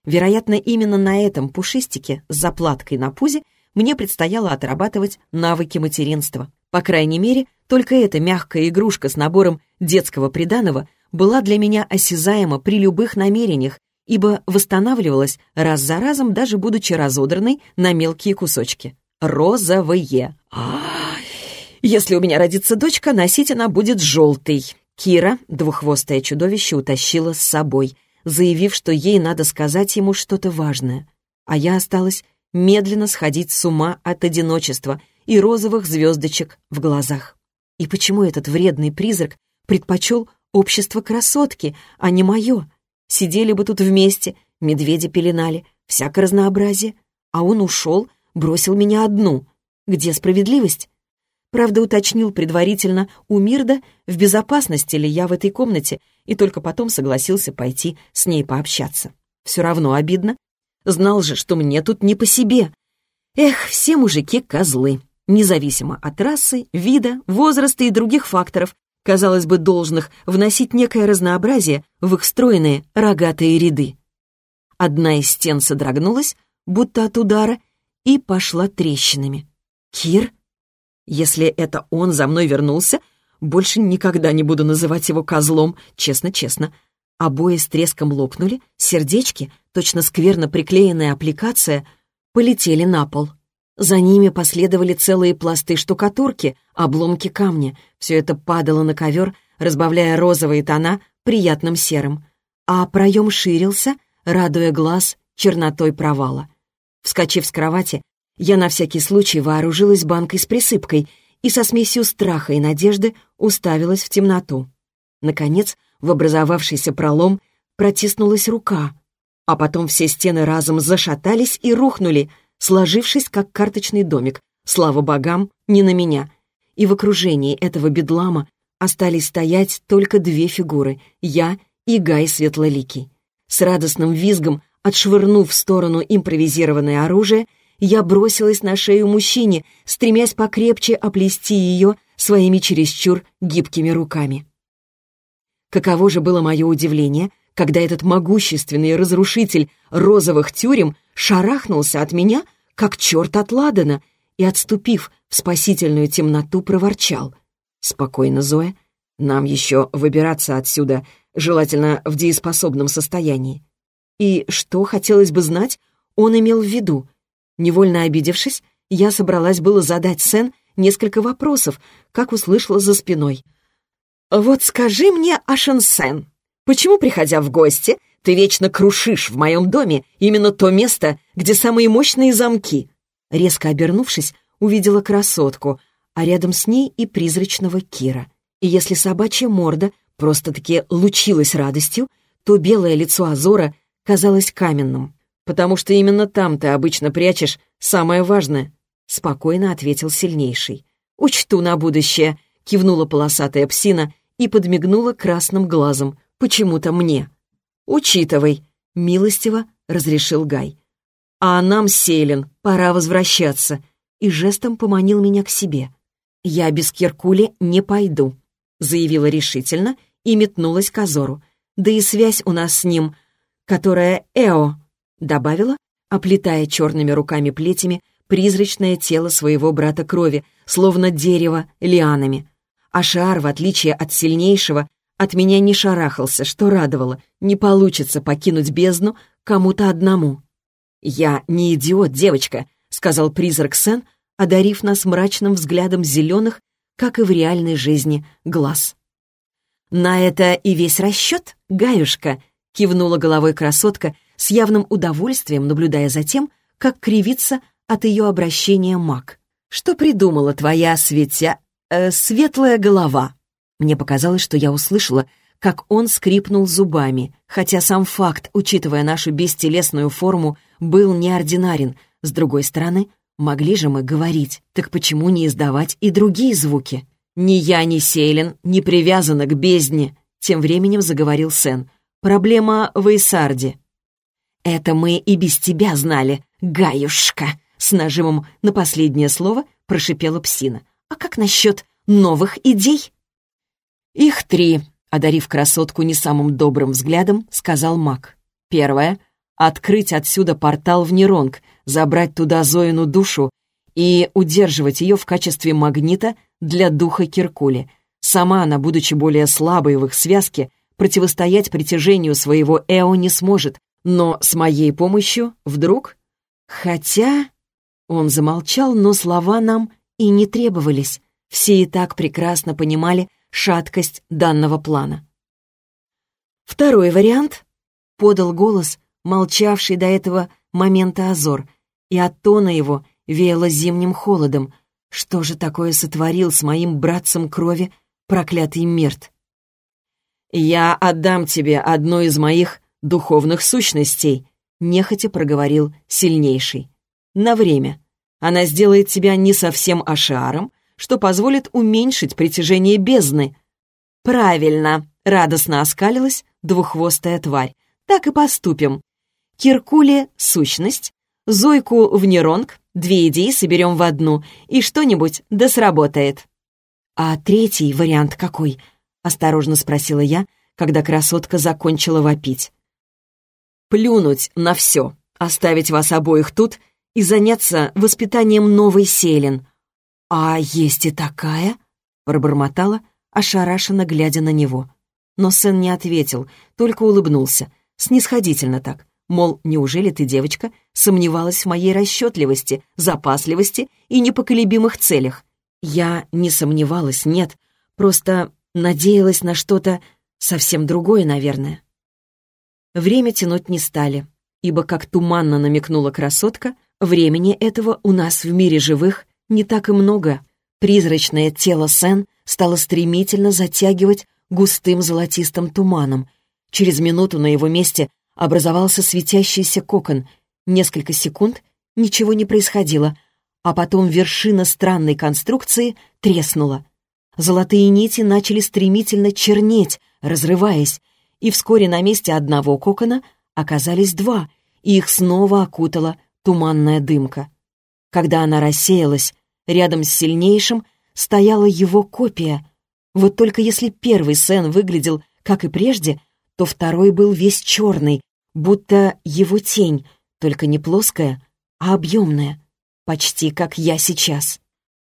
Вероятно, именно на этом пушистике с заплаткой на пузе мне предстояло отрабатывать навыки материнства. По крайней мере, только эта мягкая игрушка с набором детского приданого была для меня осязаема при любых намерениях, ибо восстанавливалась раз за разом, даже будучи разодранной на мелкие кусочки. Розовые. А, если у меня родится дочка, носить она будет желтой. Кира, двуххвостое чудовище, утащила с собой, заявив, что ей надо сказать ему что-то важное. А я осталась медленно сходить с ума от одиночества и розовых звездочек в глазах. И почему этот вредный призрак предпочел общество красотки, а не мое? Сидели бы тут вместе, медведи пеленали, всякое разнообразие. А он ушел, бросил меня одну. Где справедливость? Правда, уточнил предварительно у Мирда, в безопасности ли я в этой комнате, и только потом согласился пойти с ней пообщаться. Все равно обидно. Знал же, что мне тут не по себе. Эх, все мужики козлы, независимо от расы, вида, возраста и других факторов, казалось бы, должных вносить некое разнообразие в их стройные рогатые ряды. Одна из стен содрогнулась, будто от удара, и пошла трещинами. «Кир?» Если это он за мной вернулся, больше никогда не буду называть его козлом, честно-честно. Обои с треском лопнули, сердечки, точно скверно приклеенная аппликация, полетели на пол. За ними последовали целые пласты штукатурки, обломки камня. Все это падало на ковер, разбавляя розовые тона приятным серым. А проем ширился, радуя глаз чернотой провала. Вскочив с кровати, я на всякий случай вооружилась банкой с присыпкой и со смесью страха и надежды уставилась в темноту. Наконец, в образовавшийся пролом протиснулась рука, а потом все стены разом зашатались и рухнули — сложившись как карточный домик, слава богам, не на меня. И в окружении этого бедлама остались стоять только две фигуры — я и Гай Светлоликий. С радостным визгом, отшвырнув в сторону импровизированное оружие, я бросилась на шею мужчине, стремясь покрепче оплести ее своими чересчур гибкими руками. Каково же было мое удивление, когда этот могущественный разрушитель розовых тюрем шарахнулся от меня, как черт от Ладана, и, отступив в спасительную темноту, проворчал. «Спокойно, Зоя. Нам еще выбираться отсюда, желательно в дееспособном состоянии. И что, хотелось бы знать, он имел в виду? Невольно обидевшись, я собралась было задать Сен несколько вопросов, как услышала за спиной. «Вот скажи мне, Ашенсен, почему, приходя в гости, ты вечно крушишь в моем доме именно то место, где самые мощные замки?» Резко обернувшись, увидела красотку, а рядом с ней и призрачного Кира. И если собачья морда просто-таки лучилась радостью, то белое лицо Азора казалось каменным. «Потому что именно там ты обычно прячешь самое важное», — спокойно ответил сильнейший. «Учту на будущее», — кивнула полосатая псина и подмигнула красным глазом, почему-то мне. «Учитывай», — милостиво разрешил Гай. «А нам, Селин, пора возвращаться», и жестом поманил меня к себе. «Я без Киркули не пойду», — заявила решительно и метнулась к Азору. «Да и связь у нас с ним, которая Эо», — добавила, оплетая черными руками-плетями призрачное тело своего брата крови, словно дерево лианами. А Шаар, в отличие от сильнейшего, от меня не шарахался, что радовало. Не получится покинуть бездну кому-то одному. «Я не идиот, девочка», — сказал призрак Сен, одарив нас мрачным взглядом зеленых, как и в реальной жизни, глаз. «На это и весь расчет, Гаюшка», — кивнула головой красотка, с явным удовольствием наблюдая за тем, как кривится от ее обращения маг. «Что придумала твоя светя... Э, светлая голова?» Мне показалось, что я услышала, как он скрипнул зубами, хотя сам факт, учитывая нашу бестелесную форму, был неординарен. С другой стороны, могли же мы говорить, так почему не издавать и другие звуки? «Ни я, ни Сейлен не привязаны к бездне», — тем временем заговорил Сен. «Проблема в Исарде». «Это мы и без тебя знали, Гаюшка», — с нажимом на последнее слово прошипела псина. «А как насчет новых идей?» «Их три», — одарив красотку не самым добрым взглядом, сказал маг. «Первое — открыть отсюда портал в Неронг, забрать туда Зоину душу и удерживать ее в качестве магнита для духа Киркули. Сама она, будучи более слабой в их связке, противостоять притяжению своего Эо не сможет, но с моей помощью вдруг... Хотя... Он замолчал, но слова нам и не требовались. Все и так прекрасно понимали, шаткость данного плана. Второй вариант — подал голос, молчавший до этого момента Азор, и от тона его веяло зимним холодом. Что же такое сотворил с моим братцем крови проклятый Мерт? «Я отдам тебе одну из моих духовных сущностей», — нехотя проговорил сильнейший. «На время. Она сделает тебя не совсем ашаром, что позволит уменьшить притяжение бездны. «Правильно!» — радостно оскалилась двуххвостая тварь. «Так и поступим. Киркуле — сущность, Зойку в нейронг, две идеи соберем в одну, и что-нибудь да сработает». «А третий вариант какой?» — осторожно спросила я, когда красотка закончила вопить. «Плюнуть на все, оставить вас обоих тут и заняться воспитанием новой селен», «А есть и такая?» — пробормотала, ошарашенно глядя на него. Но сын не ответил, только улыбнулся, снисходительно так. Мол, неужели ты, девочка, сомневалась в моей расчетливости, запасливости и непоколебимых целях? Я не сомневалась, нет, просто надеялась на что-то совсем другое, наверное. Время тянуть не стали, ибо, как туманно намекнула красотка, времени этого у нас в мире живых не так и много. Призрачное тело Сен стало стремительно затягивать густым золотистым туманом. Через минуту на его месте образовался светящийся кокон. Несколько секунд ничего не происходило, а потом вершина странной конструкции треснула. Золотые нити начали стремительно чернеть, разрываясь, и вскоре на месте одного кокона оказались два, и их снова окутала туманная дымка. Когда она рассеялась, рядом с сильнейшим стояла его копия. Вот только если первый Сен выглядел, как и прежде, то второй был весь черный, будто его тень, только не плоская, а объемная, почти как я сейчас.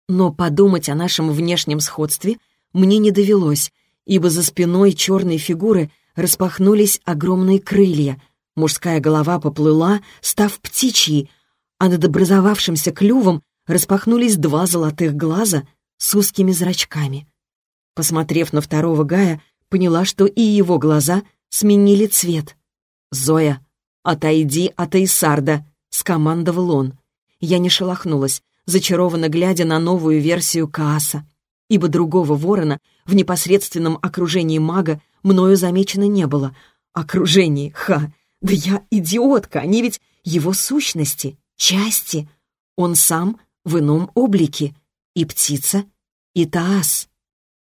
Но подумать о нашем внешнем сходстве мне не довелось, ибо за спиной черной фигуры распахнулись огромные крылья. Мужская голова поплыла, став птичьей, а над образовавшимся клювом распахнулись два золотых глаза с узкими зрачками. Посмотрев на второго Гая, поняла, что и его глаза сменили цвет. «Зоя, отойди от Эйсарда», — скомандовал он. Я не шелохнулась, зачарованно глядя на новую версию Кааса, ибо другого ворона в непосредственном окружении мага мною замечено не было. Окружении, ха! Да я идиотка, они ведь его сущности, части. Он сам в ином облике. И птица, и Таас.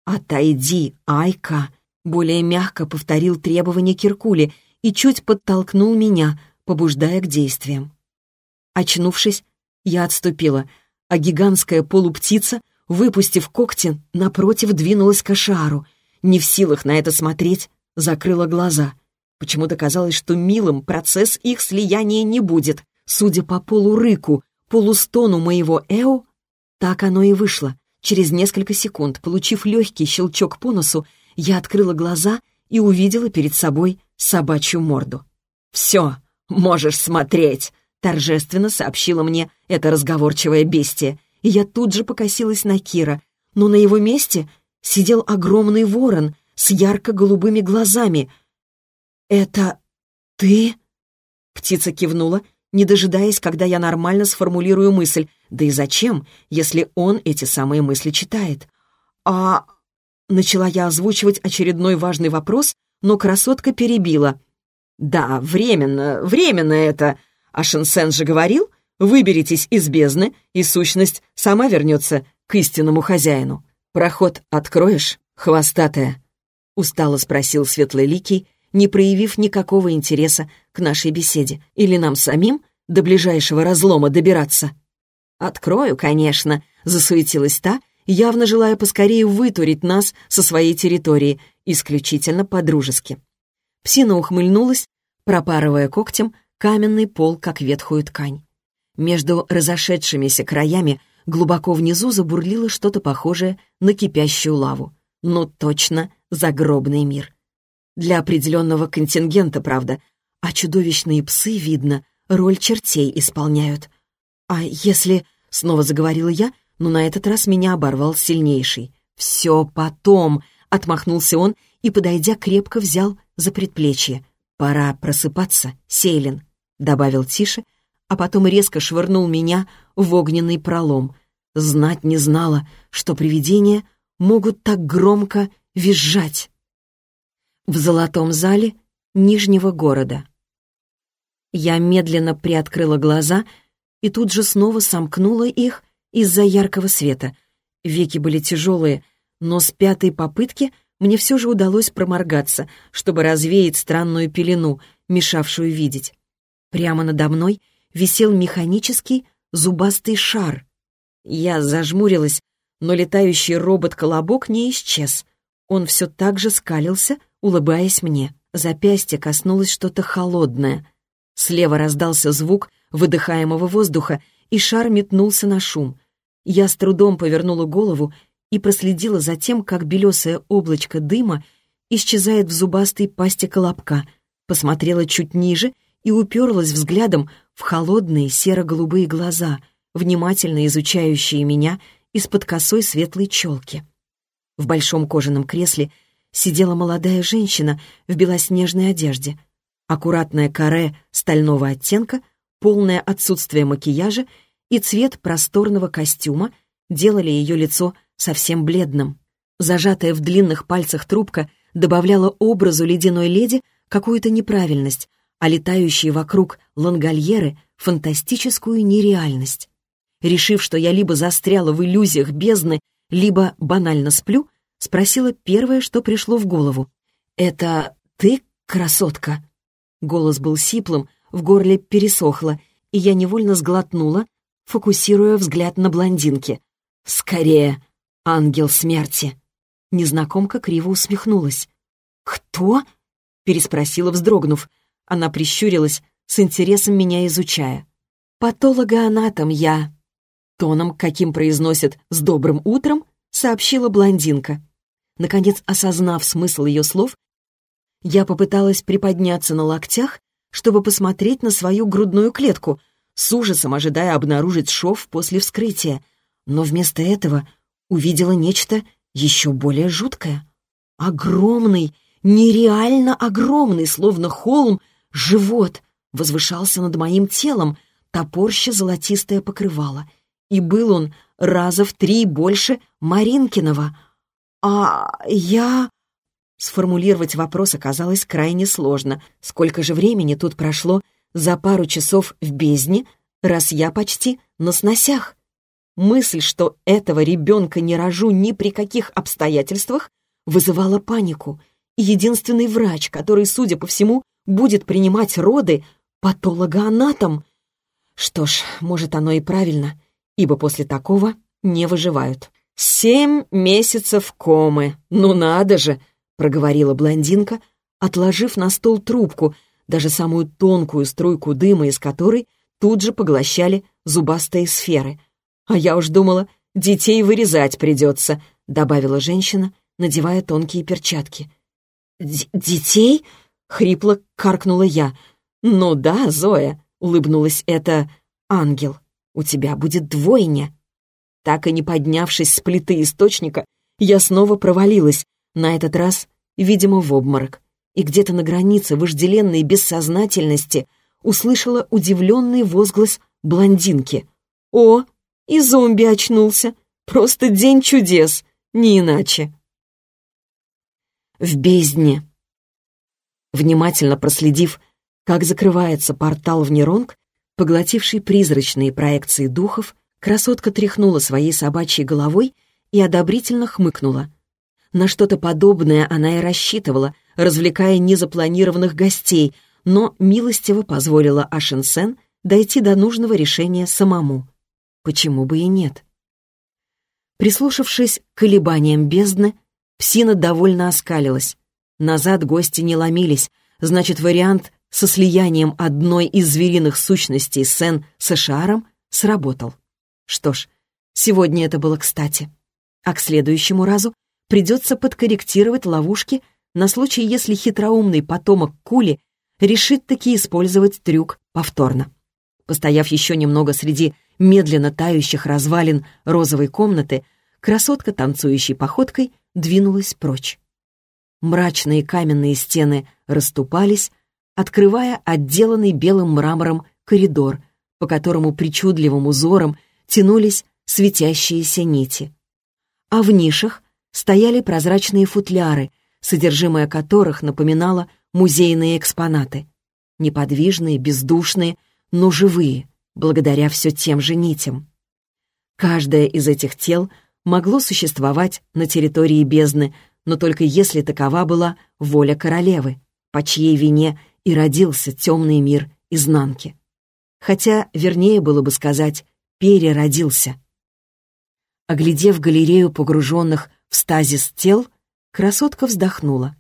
«Отойди, Айка!» Более мягко повторил требование Киркули и чуть подтолкнул меня, побуждая к действиям. Очнувшись, я отступила, а гигантская полуптица, выпустив когти, напротив двинулась к Ашару. Не в силах на это смотреть, закрыла глаза. Почему-то казалось, что милым процесс их слияния не будет. Судя по полурыку, полустону моего Эо, так оно и вышло. Через несколько секунд, получив легкий щелчок по носу, я открыла глаза и увидела перед собой собачью морду. «Все, можешь смотреть», — торжественно сообщила мне это разговорчивое бестие, и я тут же покосилась на Кира, но на его месте сидел огромный ворон с ярко-голубыми глазами. «Это ты?» Птица кивнула, не дожидаясь, когда я нормально сформулирую мысль. Да и зачем, если он эти самые мысли читает? «А...» Начала я озвучивать очередной важный вопрос, но красотка перебила. «Да, временно, временно это. А Шенсен же говорил, выберитесь из бездны, и сущность сама вернется к истинному хозяину. Проход откроешь, хвостатая?» Устало спросил Светлый Ликий, не проявив никакого интереса к нашей беседе. Или нам самим до ближайшего разлома добираться? «Открою, конечно», — засуетилась та, явно желая поскорее вытурить нас со своей территории, исключительно по-дружески. Псина ухмыльнулась, пропарывая когтем каменный пол, как ветхую ткань. Между разошедшимися краями глубоко внизу забурлило что-то похожее на кипящую лаву. Ну, точно, загробный мир. Для определенного контингента, правда. А чудовищные псы, видно, роль чертей исполняют. «А если...» — снова заговорила я, но на этот раз меня оборвал сильнейший. «Все потом!» — отмахнулся он и, подойдя, крепко взял за предплечье. «Пора просыпаться, Сейлин», — добавил тише, а потом резко швырнул меня в огненный пролом. Знать не знала, что привидения могут так громко визжать. В золотом зале Нижнего города. Я медленно приоткрыла глаза и тут же снова сомкнула их из-за яркого света. Веки были тяжелые, но с пятой попытки мне все же удалось проморгаться, чтобы развеять странную пелену, мешавшую видеть. Прямо надо мной висел механический зубастый шар. Я зажмурилась, но летающий робот-колобок не исчез. Он все так же скалился, улыбаясь мне. Запястье коснулось что-то холодное. Слева раздался звук выдыхаемого воздуха, и шар метнулся на шум. Я с трудом повернула голову и проследила за тем, как белесое облачко дыма исчезает в зубастой пасти колобка, посмотрела чуть ниже и уперлась взглядом в холодные серо-голубые глаза, внимательно изучающие меня из-под косой светлой челки. В большом кожаном кресле сидела молодая женщина в белоснежной одежде. Аккуратное каре стального оттенка, полное отсутствие макияжа и цвет просторного костюма делали ее лицо совсем бледным. Зажатая в длинных пальцах трубка добавляла образу ледяной леди какую-то неправильность, а летающие вокруг лангольеры — фантастическую нереальность. Решив, что я либо застряла в иллюзиях бездны, либо банально сплю, спросила первое, что пришло в голову. «Это ты, красотка?» Голос был сиплым, в горле пересохло, и я невольно сглотнула, фокусируя взгляд на блондинке. «Скорее, ангел смерти!» Незнакомка криво усмехнулась. «Кто?» — переспросила, вздрогнув. Она прищурилась, с интересом меня изучая. «Патологоанатом я!» Тоном, каким произносят «с добрым утром», сообщила блондинка. Наконец, осознав смысл ее слов, я попыталась приподняться на локтях, чтобы посмотреть на свою грудную клетку, с ужасом ожидая обнаружить шов после вскрытия, но вместо этого увидела нечто еще более жуткое. Огромный, нереально огромный, словно холм, живот возвышался над моим телом, топорще золотистое покрывало. И был он раза в три больше Маринкиного. А я... Сформулировать вопрос оказалось крайне сложно. Сколько же времени тут прошло за пару часов в бездне, раз я почти на сносях? Мысль, что этого ребенка не рожу ни при каких обстоятельствах, вызывала панику. Единственный врач, который, судя по всему, будет принимать роды, патологоанатом. Что ж, может, оно и правильно, ибо после такого не выживают. «Семь месяцев комы! Ну надо же!» — проговорила блондинка, отложив на стол трубку, даже самую тонкую струйку дыма из которой тут же поглощали зубастые сферы. «А я уж думала, детей вырезать придется», — добавила женщина, надевая тонкие перчатки. «Детей?» — хрипло каркнула я. «Ну да, Зоя», — улыбнулась эта ангел. «У тебя будет двойня». Так и не поднявшись с плиты источника, я снова провалилась, на этот раз, видимо, в обморок. И где-то на границе вожделенной бессознательности услышала удивленный возглас блондинки. «О, и зомби очнулся! Просто день чудес! Не иначе!» В бездне. Внимательно проследив, как закрывается портал в Неронг, поглотивший призрачные проекции духов, красотка тряхнула своей собачьей головой и одобрительно хмыкнула. На что-то подобное она и рассчитывала, развлекая незапланированных гостей, но милостиво позволила Ашенсен дойти до нужного решения самому. Почему бы и нет? Прислушавшись к колебаниям бездны, псина довольно оскалилась. Назад гости не ломились, значит, вариант со слиянием одной из звериных сущностей Сен с Эшаром сработал. Что ж, сегодня это было кстати. А к следующему разу придется подкорректировать ловушки на случай, если хитроумный потомок Кули решит таки использовать трюк повторно. Постояв еще немного среди медленно тающих развалин розовой комнаты, красотка, танцующей походкой, двинулась прочь. Мрачные каменные стены расступались, открывая отделанный белым мрамором коридор, по которому причудливым узором тянулись светящиеся нити. А в нишах стояли прозрачные футляры, содержимое которых напоминало музейные экспонаты. Неподвижные, бездушные, но живые, благодаря все тем же нитям. Каждое из этих тел могло существовать на территории бездны, но только если такова была воля королевы, по чьей вине и родился темный мир изнанки. Хотя, вернее было бы сказать, переродился. Оглядев галерею погруженных в стазис тел, красотка вздохнула.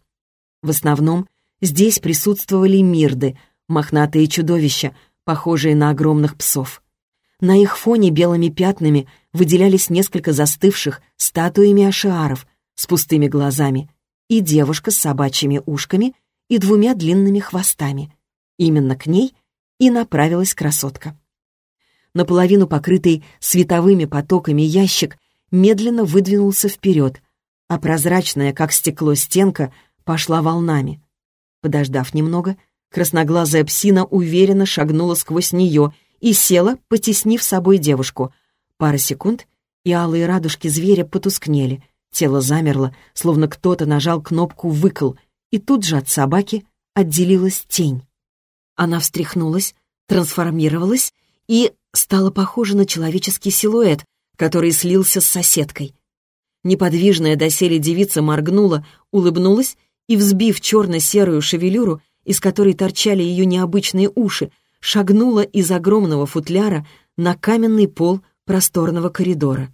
В основном здесь присутствовали мирды, мохнатые чудовища, похожие на огромных псов. На их фоне белыми пятнами выделялись несколько застывших статуями ашиаров с пустыми глазами и девушка с собачьими ушками и двумя длинными хвостами. Именно к ней и направилась красотка. Наполовину покрытый световыми потоками ящик медленно выдвинулся вперед, а прозрачная, как стекло, стенка пошла волнами. Подождав немного, красноглазая псина уверенно шагнула сквозь нее и села, потеснив собой девушку. Пара секунд, и алые радужки зверя потускнели. Тело замерло, словно кто-то нажал кнопку «выкл», и тут же от собаки отделилась тень. Она встряхнулась, трансформировалась и стала похожа на человеческий силуэт, который слился с соседкой. Неподвижная доселе девица моргнула, улыбнулась и, взбив черно-серую шевелюру, из которой торчали ее необычные уши, шагнула из огромного футляра на каменный пол просторного коридора.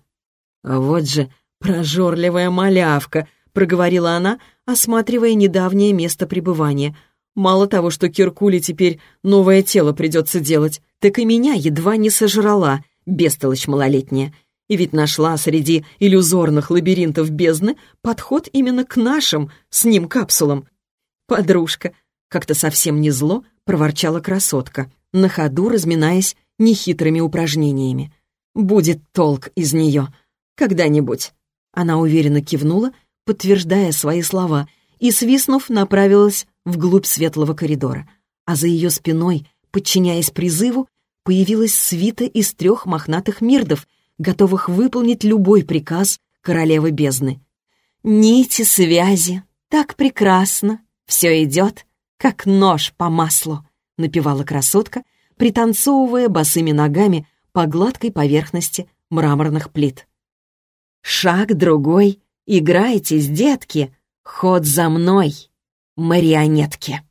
«А «Вот же прожорливая малявка!» — проговорила она, осматривая недавнее место пребывания. «Мало того, что Киркуле теперь новое тело придется делать, так и меня едва не сожрала, бестолочь малолетняя. И ведь нашла среди иллюзорных лабиринтов бездны подход именно к нашим с ним капсулам. «Подружка», — как-то совсем не зло, проворчала красотка, на ходу разминаясь нехитрыми упражнениями. «Будет толк из нее. Когда-нибудь». Она уверенно кивнула, подтверждая свои слова, и, свистнув, направилась вглубь светлого коридора. А за ее спиной, подчиняясь призыву, появилась свита из трех мохнатых мирдов, готовых выполнить любой приказ королевы бездны. «Нити связи, так прекрасно, все идет, как нож по маслу», — напевала красотка, пританцовывая босыми ногами по гладкой поверхности мраморных плит. «Шаг другой, играйтесь, детки, ход за мной, марионетки».